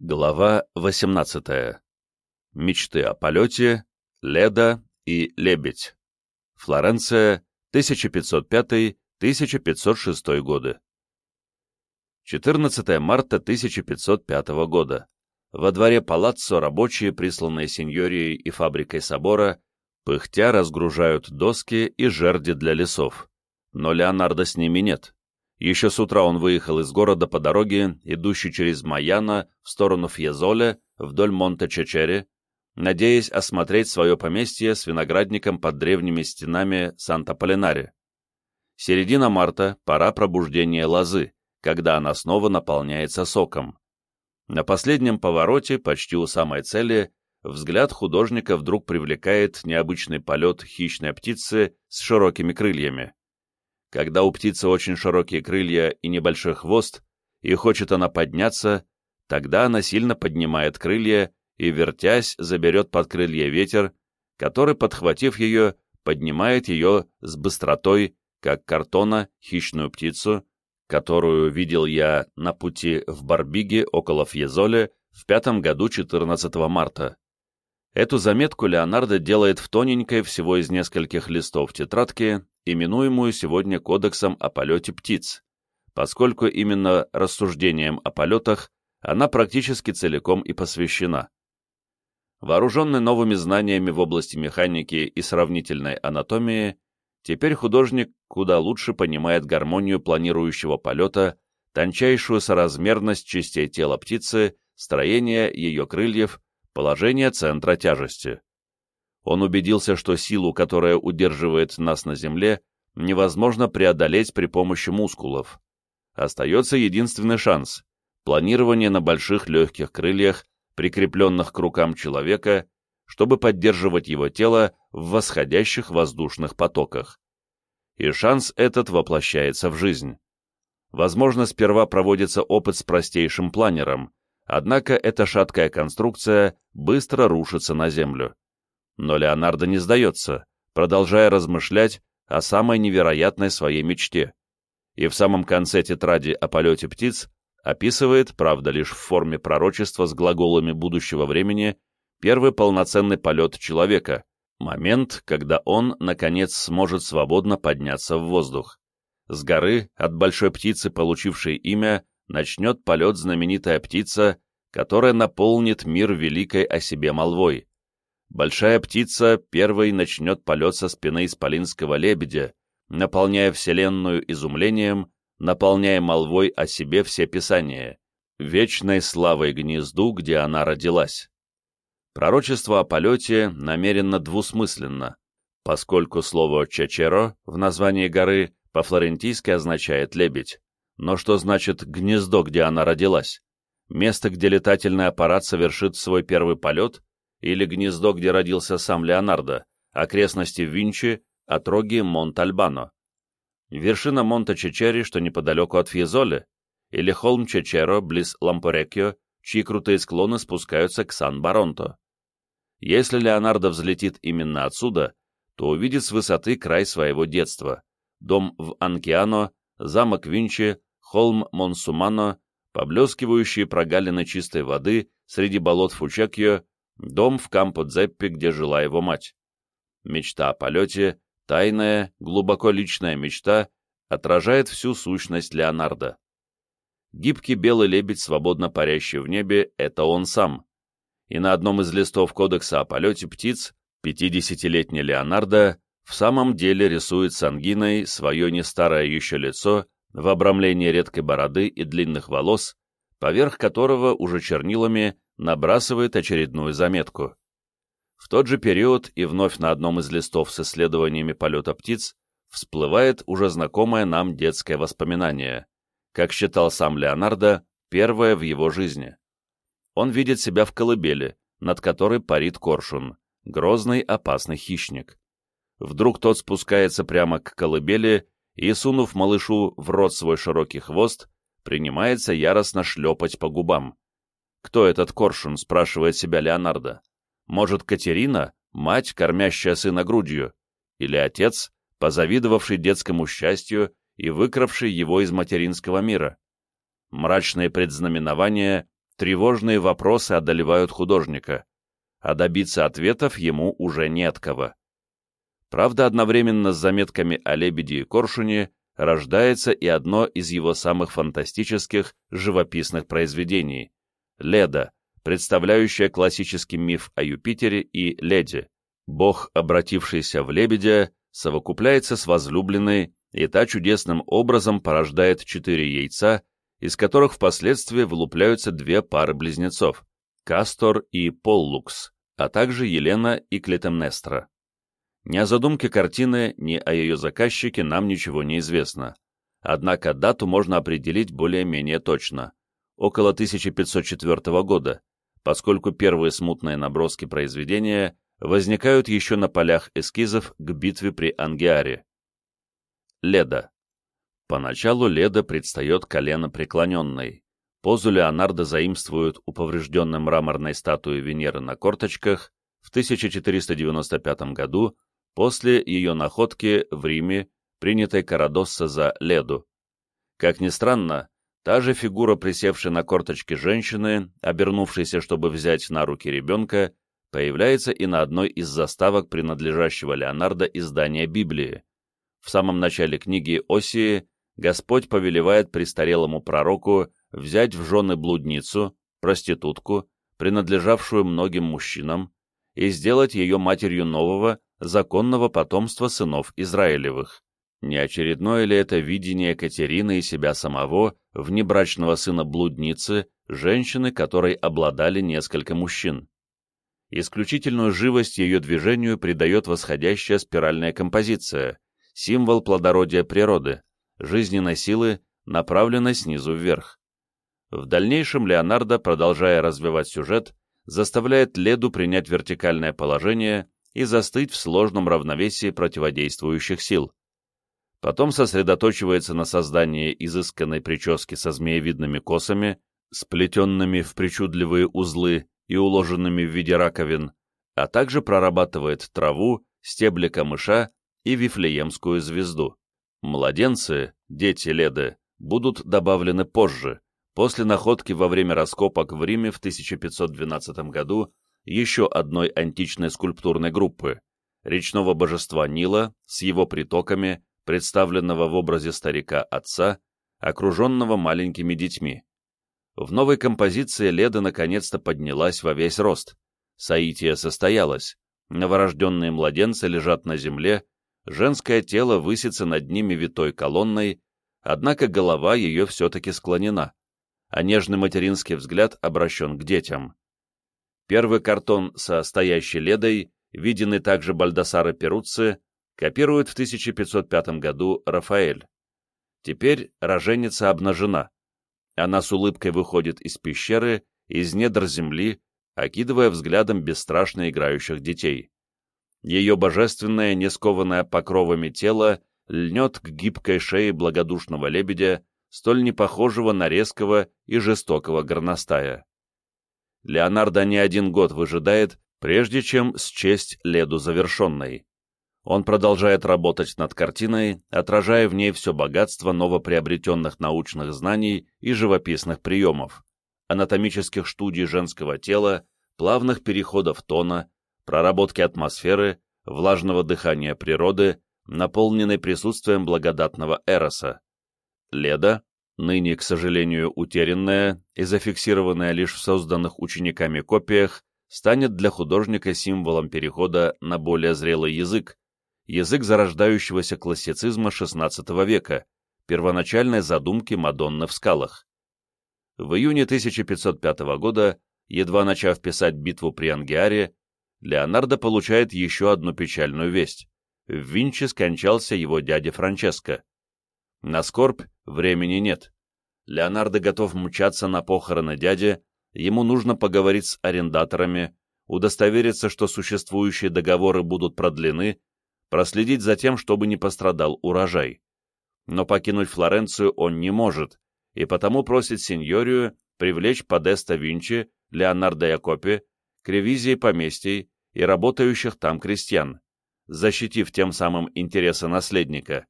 Глава 18. Мечты о полете, Леда и Лебедь. Флоренция, 1505-1506 годы. 14 марта 1505 года. Во дворе палаццо рабочие, присланные сеньорией и фабрикой собора, пыхтя разгружают доски и жерди для лесов. Но Леонардо с ними нет. Еще с утра он выехал из города по дороге, идущей через Майяна в сторону Фьезоле, вдоль Монте-Чечери, надеясь осмотреть свое поместье с виноградником под древними стенами Санта-Полинари. Середина марта – пора пробуждения лозы, когда она снова наполняется соком. На последнем повороте, почти у самой цели, взгляд художника вдруг привлекает необычный полет хищной птицы с широкими крыльями. Когда у птицы очень широкие крылья и небольшой хвост, и хочет она подняться, тогда она сильно поднимает крылья и, вертясь, заберет под крылья ветер, который, подхватив ее, поднимает ее с быстротой, как картона, хищную птицу, которую видел я на пути в Барбиге около Фьезоле в пятом году 14 марта. Эту заметку Леонардо делает в тоненькой, всего из нескольких листов тетрадки, именуемую сегодня Кодексом о полете птиц, поскольку именно рассуждениям о полетах она практически целиком и посвящена. Вооруженный новыми знаниями в области механики и сравнительной анатомии, теперь художник куда лучше понимает гармонию планирующего полета, тончайшую соразмерность частей тела птицы, строение ее крыльев, положение центра тяжести. Он убедился, что силу, которая удерживает нас на земле, невозможно преодолеть при помощи мускулов. Остается единственный шанс – планирование на больших легких крыльях, прикрепленных к рукам человека, чтобы поддерживать его тело в восходящих воздушных потоках. И шанс этот воплощается в жизнь. Возможно, сперва проводится опыт с простейшим планером, однако эта шаткая конструкция быстро рушится на землю. Но Леонардо не сдается, продолжая размышлять о самой невероятной своей мечте. И в самом конце тетради о полете птиц описывает, правда лишь в форме пророчества с глаголами будущего времени, первый полноценный полет человека, момент, когда он, наконец, сможет свободно подняться в воздух. С горы, от большой птицы, получившей имя, начнет полет знаменитая птица, которая наполнит мир великой о себе молвой. Большая птица первой начнет полет со спины исполинского лебедя, наполняя Вселенную изумлением, наполняя молвой о себе все писания, вечной славой гнезду, где она родилась. Пророчество о полете намеренно двусмысленно, поскольку слово «чечеро» в названии горы по-флорентийски означает «лебедь». Но что значит «гнездо, где она родилась»? Место, где летательный аппарат совершит свой первый полет, или гнездо, где родился сам Леонардо, окрестности Винчи, отроги Монт-Альбано. Вершина Монта-Чечери, что неподалеку от Фьезоле, или холм Чечеро, близ Лампорекио, чьи крутые склоны спускаются к Сан-Баронто. Если Леонардо взлетит именно отсюда, то увидит с высоты край своего детства, дом в Анкиано, замок Винчи, холм Монсумано, поблескивающие прогалины чистой воды среди болот Фучекио Дом в Кампо-Дзеппе, где жила его мать. Мечта о полете, тайная, глубоко личная мечта, отражает всю сущность Леонардо. Гибкий белый лебедь, свободно парящий в небе, это он сам. И на одном из листов кодекса о полете птиц 50-летний Леонардо в самом деле рисует с ангиной свое не старое еще лицо в обрамлении редкой бороды и длинных волос, поверх которого уже чернилами набрасывает очередную заметку. В тот же период и вновь на одном из листов с исследованиями полета птиц всплывает уже знакомое нам детское воспоминание, как считал сам Леонардо, первое в его жизни. Он видит себя в колыбели, над которой парит коршун, грозный опасный хищник. Вдруг тот спускается прямо к колыбели и, сунув малышу в рот свой широкий хвост, принимается яростно шлепать по губам. «Кто этот коршун?» — спрашивает себя Леонардо. «Может, Катерина, мать, кормящая сына грудью? Или отец, позавидовавший детскому счастью и выкравший его из материнского мира?» Мрачные предзнаменования тревожные вопросы одолевают художника, а добиться ответов ему уже не от кого. Правда, одновременно с заметками о лебеде и коршуне рождается и одно из его самых фантастических живописных произведений — «Леда», представляющее классический миф о Юпитере и Леде. Бог, обратившийся в лебедя, совокупляется с возлюбленной, и та чудесным образом порождает четыре яйца, из которых впоследствии вылупляются две пары близнецов — Кастор и Поллукс, а также Елена и Клетемнестра. Ни о задумке картины, ни о ее заказчике нам ничего не известно. Однако дату можно определить более-менее точно — около 1504 года, поскольку первые смутные наброски произведения возникают еще на полях эскизов к битве при Ангиаре. Леда. Поначалу Леда предстает колено преклоненной. Позу Леонардо заимствуют у поврежденной мраморной статуи Венеры на корточках в 1495 году после ее находки в Риме, принятой Карадосса за Леду. Как ни странно, та же фигура присевшей на корточки женщины, обернувшейся, чтобы взять на руки ребенка, появляется и на одной из заставок принадлежащего Леонардо издания Библии. В самом начале книги Осии Господь повелевает престарелому пророку взять в жены блудницу, проститутку, принадлежавшую многим мужчинам, и сделать ее матерью нового, законного потомства сынов Израилевых. Не очередное ли это видение Катерины и себя самого, внебрачного сына блудницы, женщины, которой обладали несколько мужчин? Исключительную живость ее движению придает восходящая спиральная композиция, символ плодородия природы, жизненной силы, направленной снизу вверх. В дальнейшем Леонардо, продолжая развивать сюжет, заставляет Леду принять вертикальное положение и застыть в сложном равновесии противодействующих сил. Потом сосредоточивается на создании изысканной прически со змеевидными косами, сплетенными в причудливые узлы и уложенными в виде раковин, а также прорабатывает траву, стебли камыша и вифлеемскую звезду. Младенцы, дети Леды, будут добавлены позже, после находки во время раскопок в Риме в 1512 году еще одной античной скульптурной группы, речного божества Нила с его притоками, представленного в образе старика-отца, окруженного маленькими детьми. В новой композиции Леда наконец-то поднялась во весь рост. Саития состоялась. Новорожденные младенцы лежат на земле, женское тело высится над ними витой колонной, однако голова ее все-таки склонена, а нежный материнский взгляд обращен к детям. Первый картон со стоящей ледой, виденный также Бальдасара Перуцци, копирует в 1505 году Рафаэль. Теперь роженица обнажена, она с улыбкой выходит из пещеры, из недр земли, окидывая взглядом бесстрашно играющих детей. Ее божественное, не скованное покровами тело, льнет к гибкой шее благодушного лебедя, столь непохожего на резкого и жестокого горностая. Леонардо не один год выжидает, прежде чем счесть Леду завершенной. Он продолжает работать над картиной, отражая в ней все богатство новоприобретенных научных знаний и живописных приемов, анатомических студий женского тела, плавных переходов тона, проработки атмосферы, влажного дыхания природы, наполненной присутствием благодатного эроса. Леда, ныне, к сожалению, утерянная и зафиксированная лишь в созданных учениками копиях, станет для художника символом перехода на более зрелый язык, язык зарождающегося классицизма XVI века, первоначальной задумки Мадонны в скалах. В июне 1505 года, едва начав писать битву при Ангиаре, Леонардо получает еще одну печальную весть. В Винчи скончался его дядя Франческо. На скорбь времени нет. Леонардо готов мчаться на похороны дяди, ему нужно поговорить с арендаторами, удостовериться, что существующие договоры будут продлены, проследить за тем, чтобы не пострадал урожай. Но покинуть Флоренцию он не может, и потому просит сеньорию привлечь Подеста Винчи, Леонардо Якопи к ревизии поместий и работающих там крестьян, защитив тем самым интересы наследника,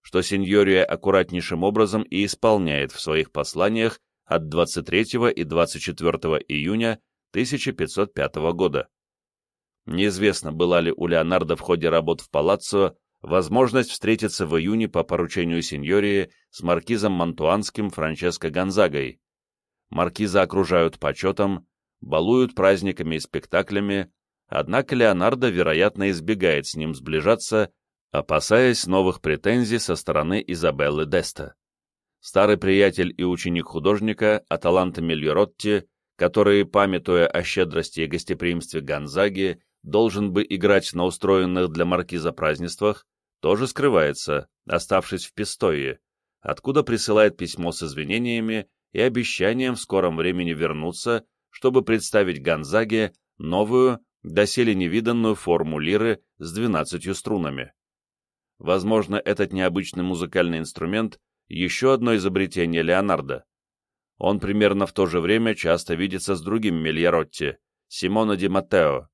что сеньория аккуратнейшим образом и исполняет в своих посланиях от 23 и 24 июня 1505 года. Неизвестно, была ли у Леонардо в ходе работ в Палаццо возможность встретиться в июне по поручению сеньории с маркизом Мантуанским Франческо Гонзагой. Маркиза окружают почетом, балуют праздниками и спектаклями, однако Леонардо, вероятно, избегает с ним сближаться, опасаясь новых претензий со стороны Изабеллы Деста. Старый приятель и ученик художника Аталанта Мильоротти, который, памятуя о щедрости и гостеприимстве Гонзаги, должен бы играть на устроенных для маркиза празднествах, тоже скрывается, оставшись в Пистое, откуда присылает письмо с извинениями и обещанием в скором времени вернуться, чтобы представить Гонзаге новую, доселе невиданную форму лиры с двенадцатью струнами. Возможно, этот необычный музыкальный инструмент – еще одно изобретение Леонардо. Он примерно в то же время часто видится с другим Мильяротти, Симоно ди Маттео.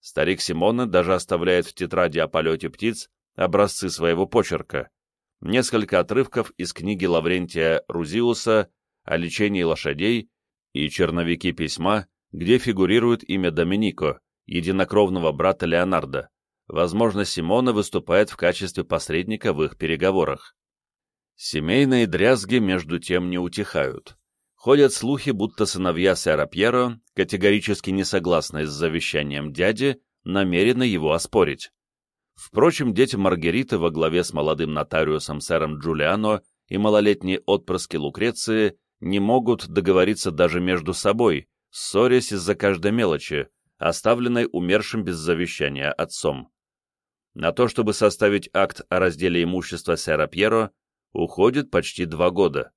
Старик Симоне даже оставляет в тетради о полете птиц образцы своего почерка, несколько отрывков из книги Лаврентия Рузиуса о лечении лошадей и черновики письма, где фигурирует имя Доминико, единокровного брата Леонардо. Возможно, Симона выступает в качестве посредника в их переговорах. Семейные дрязги между тем не утихают. Ходят слухи, будто сыновья сэра Пьеро, категорически не согласные с завещанием дяди, намерены его оспорить. Впрочем, дети Маргариты во главе с молодым нотариусом сэром Джулиано и малолетние отпрыски Лукреции не могут договориться даже между собой, ссорясь из-за каждой мелочи, оставленной умершим без завещания отцом. На то, чтобы составить акт о разделе имущества сэра Пьеро, уходит почти два года.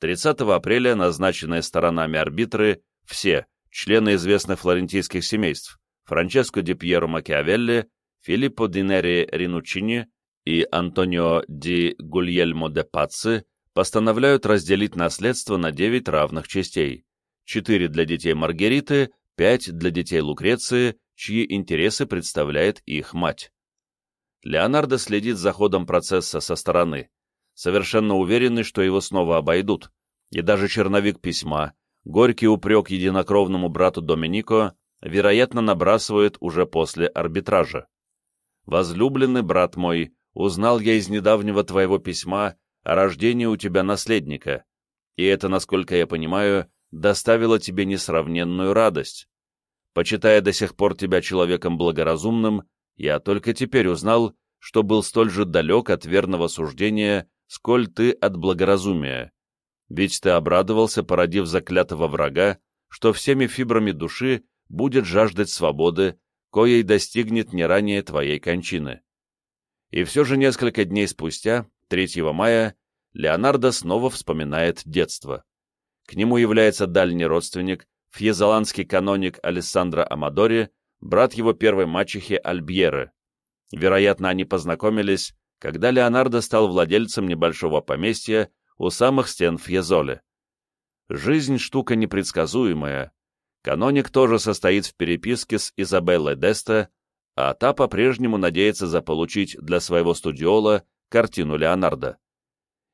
30 апреля назначенные сторонами арбитры все члены известных флорентийских семейств Франческо ди Пьеро Макиавелли, Филиппо ди Нери Ринучини и Антонио ди Гульельмо де Пацци постановляют разделить наследство на 9 равных частей, 4 для детей Маргариты, 5 для детей Лукреции, чьи интересы представляет их мать. Леонардо следит за ходом процесса со стороны, совершенно уверенный, что его снова обойдут, и даже черновик письма, горький упрек единокровному брату Доминико, вероятно, набрасывает уже после арбитража. «Возлюбленный брат мой, узнал я из недавнего твоего письма о рождении у тебя наследника, и это, насколько я понимаю, доставило тебе несравненную радость. Почитая до сих пор тебя человеком благоразумным, я только теперь узнал, что был столь же далек от верного суждения, сколь ты от благоразумия. Ведь ты обрадовался, породив заклятого врага, что всеми фибрами души будет жаждать свободы, коей достигнет не ранее твоей кончины. И все же несколько дней спустя 3 мая Леонардо снова вспоминает детство. К нему является дальний родственник, фьезоландский каноник Алессандро Амадори, брат его первой мачехи Альбьеры. Вероятно, они познакомились, когда Леонардо стал владельцем небольшого поместья у самых стен Фьезоле. Жизнь — штука непредсказуемая. Каноник тоже состоит в переписке с Изабеллой Деста, а та по-прежнему надеется заполучить для своего студиола картину Леонардо.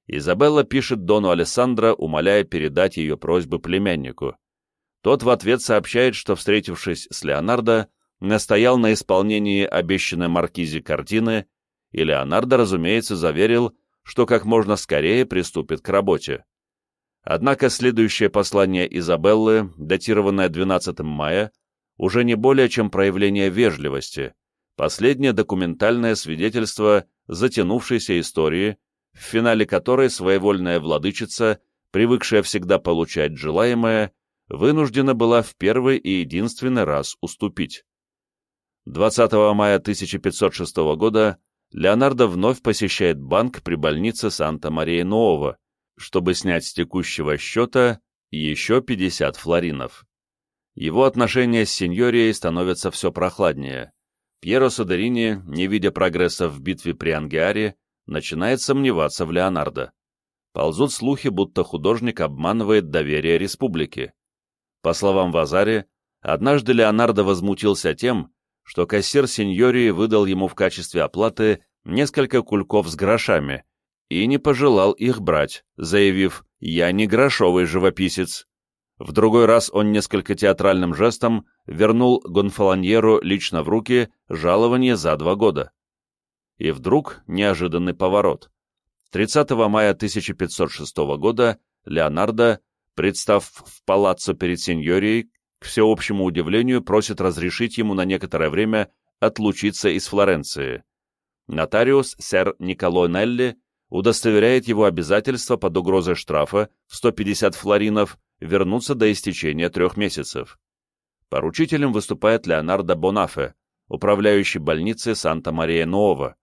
Изабелла пишет Дону Алессандро, умоляя передать ее просьбы племяннику. Тот в ответ сообщает, что, встретившись с Леонардо, настоял на исполнении обещанной маркизе картины, и Леонардо, разумеется, заверил, что как можно скорее приступит к работе. Однако следующее послание Изабеллы, датированное 12 мая, уже не более чем проявление вежливости, последнее документальное свидетельство затянувшейся истории, в финале которой своевольная владычица, привыкшая всегда получать желаемое, вынуждена была в первый и единственный раз уступить. 20 мая 1506 года Леонардо вновь посещает банк при больнице Санта-Мария-Нового, чтобы снять с текущего счета еще 50 флоринов. Его отношения с сеньорией становятся все прохладнее. Пьеро Содерини, не видя прогресса в битве при Ангиаре, начинает сомневаться в Леонардо. Ползут слухи, будто художник обманывает доверие республики. По словам Вазари, однажды Леонардо возмутился тем, что кассир сеньории выдал ему в качестве оплаты несколько кульков с грошами и не пожелал их брать, заявив «Я не грошовый живописец». В другой раз он несколько театральным жестом вернул Гонфолоньеру лично в руки жалование за два года. И вдруг неожиданный поворот. 30 мая 1506 года Леонардо, представ в палаццо перед сеньорией, к всеобщему удивлению просит разрешить ему на некоторое время отлучиться из Флоренции. Нотариус сэр Николо Нелли удостоверяет его обязательство под угрозой штрафа в 150 флоринов вернуться до истечения трех месяцев. Поручителем выступает Леонардо Бонафе, управляющий больницей Санта-Мария-Нуова,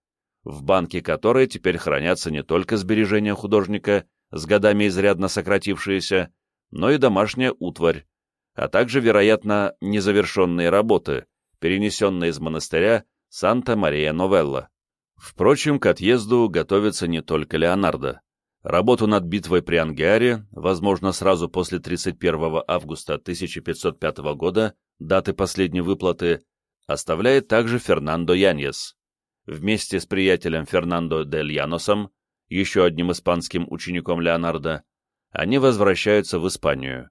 в банке которой теперь хранятся не только сбережения художника, с годами изрядно сократившиеся, но и домашняя утварь, а также, вероятно, незавершенные работы, перенесенные из монастыря Санта-Мария-Новелла. Впрочем, к отъезду готовится не только Леонардо. Работу над битвой при Ангиаре, возможно, сразу после 31 августа 1505 года, даты последней выплаты, оставляет также Фернандо Яньес. Вместе с приятелем Фернандо дель Яносом, еще одним испанским учеником Леонардо, они возвращаются в Испанию.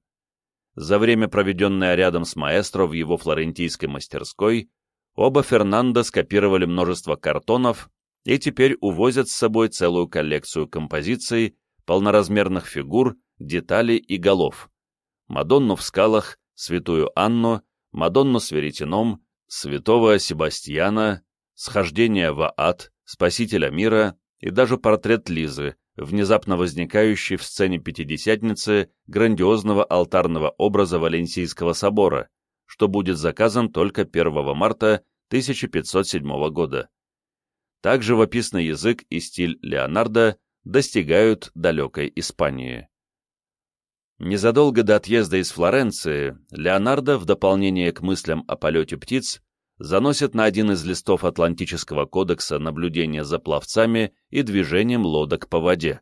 За время, проведенное рядом с маэстро в его флорентийской мастерской, оба Фернандо скопировали множество картонов и теперь увозят с собой целую коллекцию композиций, полноразмерных фигур, деталей и голов. Мадонну в скалах, святую Анну, Мадонну с веретеном, святого Себастьяна, схождение в ад, спасителя мира и даже портрет Лизы, внезапно возникающий в сцене Пятидесятницы грандиозного алтарного образа Валенсийского собора, что будет заказан только 1 марта 1507 года. Так живописный язык и стиль Леонардо достигают далекой Испании. Незадолго до отъезда из Флоренции Леонардо, в дополнение к мыслям о полете птиц, заносит на один из листов Атлантического кодекса наблюдение за пловцами и движением лодок по воде.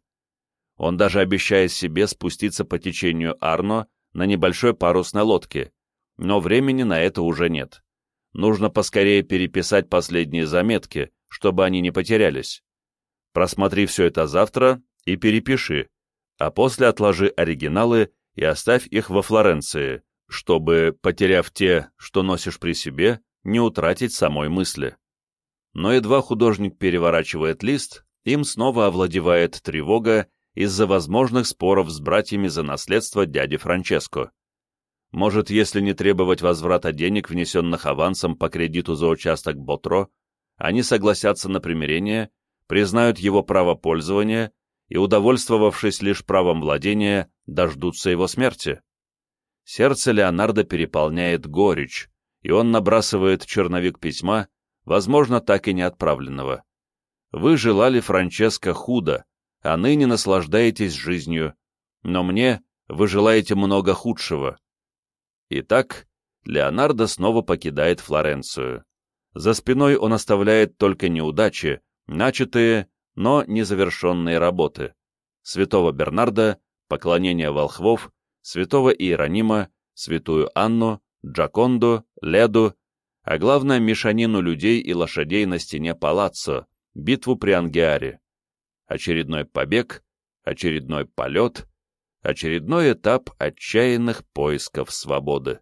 Он даже обещает себе спуститься по течению Арно на небольшой парусной лодке, но времени на это уже нет. Нужно поскорее переписать последние заметки, чтобы они не потерялись. Просмотри все это завтра и перепиши, а после отложи оригиналы и оставь их во Флоренции, чтобы, потеряв те, что носишь при себе, не утратить самой мысли. Но едва художник переворачивает лист, им снова овладевает тревога из-за возможных споров с братьями за наследство дяди Франческо. Может, если не требовать возврата денег, внесенных авансом по кредиту за участок Ботро, они согласятся на примирение, признают его право пользования и, удовольствовавшись лишь правом владения, дождутся его смерти. Сердце Леонардо переполняет горечь, и он набрасывает черновик письма, возможно, так и не отправленного. Вы желали Франческо худо, а ныне наслаждаетесь жизнью, но мне вы желаете много худшего. Итак, Леонардо снова покидает Флоренцию. За спиной он оставляет только неудачи, начатые, но незавершенные работы. Святого Бернарда, поклонение волхвов, святого Иеронима, святую Анну, Джаконду, Леду, а главное мешанину людей и лошадей на стене палаццо, битву при Ангиаре. Очередной побег, очередной полет, очередной этап отчаянных поисков свободы.